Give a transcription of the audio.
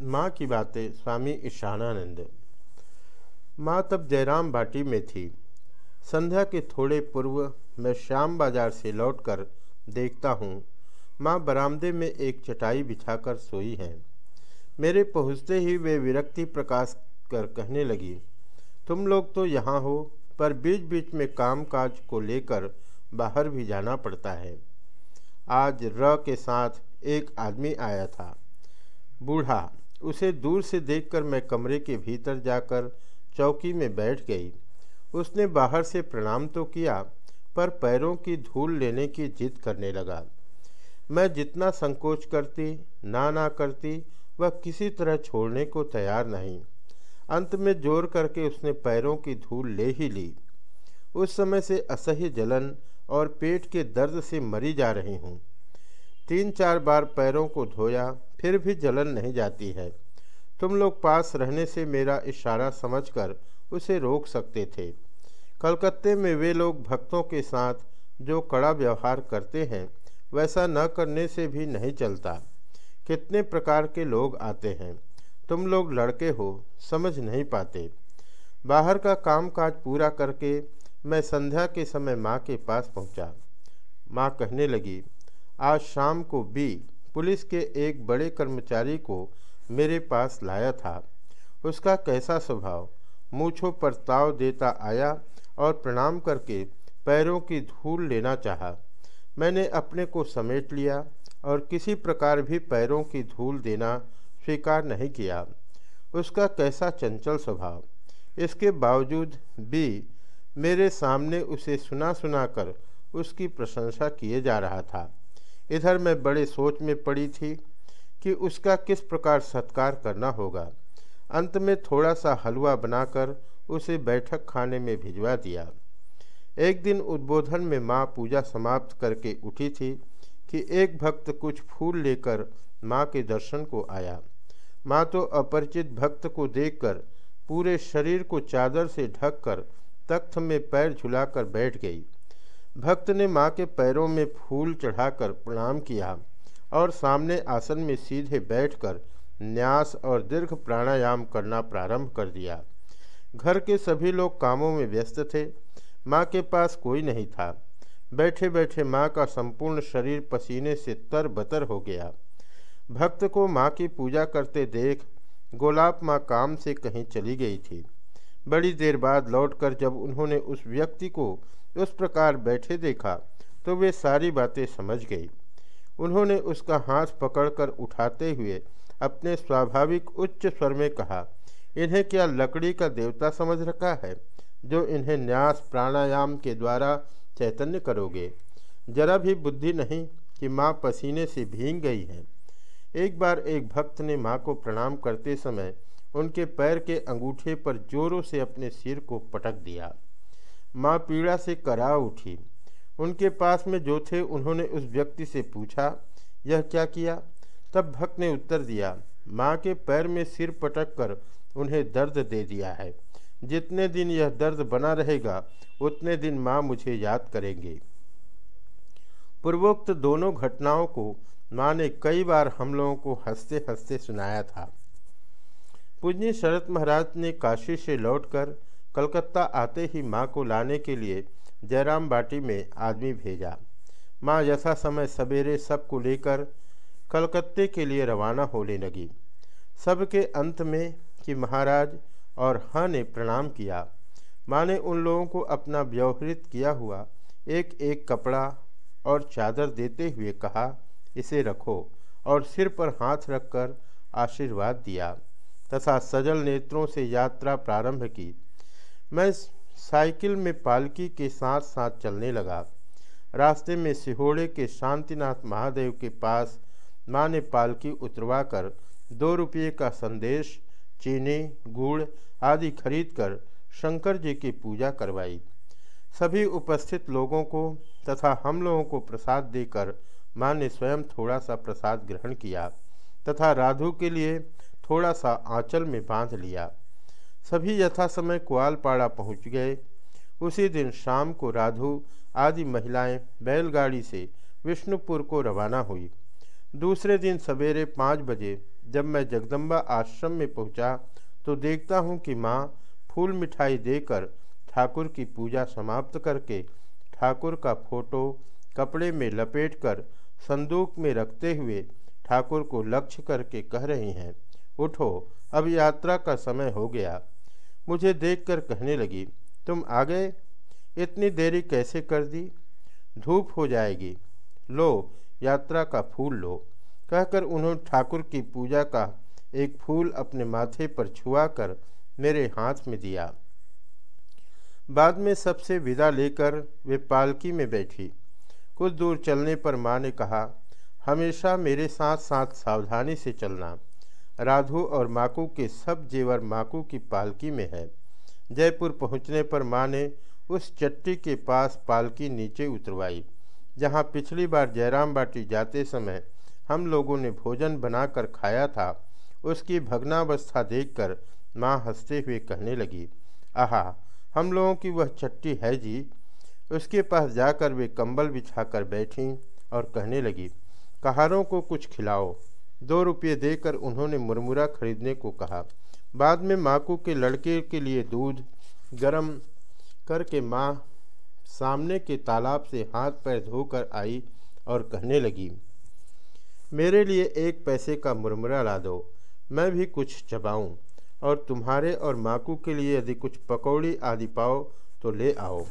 माँ की बातें स्वामी ईशानानंद। माँ तब जयराम बाटी में थी। संध्या के थोड़े पूर्व मैं श्याम बाज़ार से लौटकर देखता हूँ। माँ बरामदे में एक चटाई बिछाकर सोई हैं। मेरे पहुँचते ही वे विरक्ति प्रकाश कर कहने लगी, तुम लोग तो यहाँ हो, पर बीच बीच में काम काज को लेकर बाहर भी जाना पड़ता है। आज र के साथ एक आदमी आया था। बूढ़ा उसे दूर से देखकर मैं कमरे के भीतर जाकर चौकी में बैठ गई। उसने बाहर से प्रणाम तो किया, पर पैरों की धूल लेने की जिद करने लगा। मैं जितना संकोच करती, ना ना करती, वह किसी तरह छोड़ने को तैयार नहीं। अंत में ज़ोर करके उसने पैरों की धूल ले ही ली। उस समय से असह्य जलन और पेट के दर्द से मरी जा रही हूँ। तीन चार बार पैरों को धोया, फिर भी जलन नहीं जाती है। तुम लोग पास रहने से मेरा इशारा समझकर उसे रोक सकते थे। कलकत्ते में वे लोग भक्तों के साथ जो कड़ा व्यवहार करते हैं, वैसा न करने से भी नहीं चलता। कितने प्रकार के लोग आते हैं। तुम लोग लड़के हो, समझ नहीं पाते। बाहर का काम काज पूरा करके मैं संध्या के समय माँ के पास पहुँचा। माँ कहने लगी आज शाम को बी पुलिस के एक बड़े कर्मचारी को मेरे पास लाया था। उसका कैसा स्वभाव? मूछों पर ताव देता आया और प्रणाम करके पैरों की धूल लेना चाहा। मैंने अपने को समेट लिया और किसी प्रकार भी पैरों की धूल देना स्वीकार नहीं किया। उसका कैसा चंचल स्वभाव? इसके बावजूद भी मेरे सामने उसे सुना सुना कर उसकी प्रशंसा किए जा रहा था। इधर मैं बड़े सोच में पड़ी थी कि उसका किस प्रकार सत्कार करना होगा। अंत में थोड़ा सा हलवा बनाकर उसे बैठक खाने में भिजवा दिया। एक दिन उद्बोधन में माँ पूजा समाप्त करके उठी थी कि एक भक्त कुछ फूल लेकर माँ के दर्शन को आया। माँ तो अपरिचित भक्त को देखकर पूरे शरीर को चादर से ढककर तख्त में पैर झुलाकर बैठ गई। भक्त ने माँ के पैरों में फूल चढ़ाकर प्रणाम किया और सामने आसन में सीधे बैठकर न्यास और दीर्घ प्राणायाम करना प्रारंभ कर दिया। घर के सभी लोग कामों में व्यस्त थे। माँ के पास कोई नहीं था। बैठे बैठे माँ का संपूर्ण शरीर पसीने से तर बतर हो गया। भक्त को माँ की पूजा करते देख गोलाब माँ काम से कहीं चली गई थी। बड़ी देर बाद लौटकर जब उन्होंने उस व्यक्ति को उस प्रकार बैठे देखा तो वे सारी बातें समझ गई। उन्होंने उसका हाथ पकड़कर उठाते हुए अपने स्वाभाविक उच्च स्वर में कहा, इन्हें क्या लकड़ी का देवता समझ रखा है, जो इन्हें न्यास प्राणायाम के द्वारा चैतन्य करोगे? जरा भी बुद्धि नहीं कि माँ पसीने से भींग गई है। एक बार एक भक्त ने माँ को प्रणाम करते समय उनके पैर के अंगूठे पर जोरों से अपने सिर को पटक दिया। माँ पीड़ा से करा उठी। उनके पास में जो थे, उन्होंने उस व्यक्ति से पूछा, यह क्या किया? तब भक्त ने उत्तर दिया, माँ के पैर में सिर पटक कर उन्हें दर्द दे दिया है। जितने दिन यह दर्द बना रहेगा, उतने दिन माँ मुझे याद करेंगे पूर्वोक्त दोनों घटनाओं को माँ ने कई बार हम लोगों को हँसते हँसते सुनाया था। पूजनी शरत महाराज ने काशी से लौटकर कलकत्ता आते ही माँ को लाने के लिए जयराम बाटी में आदमी भेजा। माँ यथा समय सवेरे सबको लेकर कलकत्ते के लिए रवाना होने लगी। सबके अंत में कि महाराज और हाँ ने प्रणाम किया। माँ ने उन लोगों को अपना व्यवहृत किया हुआ एक एक कपड़ा और चादर देते हुए कहा, इसे रखो। और सिर पर हाथ रखकर आशीर्वाद दिया। तथा सजल नेत्रों से यात्रा प्रारंभ की। मैं साइकिल में पालकी के साथ साथ चलने लगा। रास्ते में सिहोड़े के शांतिनाथ महादेव के पास माँ ने पालकी उतरवा कर दो रुपये का संदेश, चीनी, गुड़ आदि खरीदकर शंकर जी की पूजा करवाई। सभी उपस्थित लोगों को तथा हम लोगों को प्रसाद देकर माँ ने स्वयं थोड़ा सा प्रसाद ग्रहण किया तथा राधु के लिए थोड़ा सा आंचल में बाँध लिया। सभी यथा समय कुआलपाड़ा पहुँच गए। उसी दिन शाम को राधु, आदि महिलाएँ बैलगाड़ी से विष्णुपुर को रवाना हुई। दूसरे दिन सवेरे पाँच बजे जब मैं जगदम्बा आश्रम में पहुँचा तो देखता हूँ कि माँ फूल मिठाई देकर ठाकुर की पूजा समाप्त करके ठाकुर का फ़ोटो कपड़े में लपेटकर संदूक में रखते हुए ठाकुर को लक्ष्य करके कह रही हैं उठो, अब यात्रा का समय हो गया। मुझे देखकर कहने लगी, तुम आ गए? इतनी देरी कैसे कर दी? धूप हो जाएगी। लो, यात्रा का फूल लो। कहकर उन्होंने ठाकुर की पूजा का एक फूल अपने माथे पर छुआ कर मेरे हाथ में दिया। बाद में सबसे विदा लेकर वे पालकी में बैठी। कुछ दूर चलने पर माँ ने कहा, हमेशा मेरे साथ साथ सावधानी से चलना। राधु और माकू के सब जेवर माकू की पालकी में है। जयपुर पहुँचने पर माँ ने उस चट्टी के पास पालकी नीचे उतरवाई, जहाँ पिछली बार जयराम बाटी जाते समय हम लोगों ने भोजन बनाकर खाया था। उसकी भग्नावस्था देखकर माँ हँसते हुए कहने लगी, आहा, हम लोगों की वह चट्टी है जी। उसके पास जाकर वे कंबल बिछाकर बैठी और कहने लगी, कहारों को कुछ खिलाओ। दो रुपये देकर उन्होंने मुरमुरा खरीदने को कहा। बाद में माकू के लड़के के लिए दूध गरम करके माँ सामने के तालाब से हाथ पैर धोकर आई और कहने लगी, मेरे लिए एक पैसे का मुरमुरा ला दो, मैं भी कुछ चबाऊँ और तुम्हारे और माकू के लिए यदि कुछ पकौड़ी आदि पाओ तो ले आओ।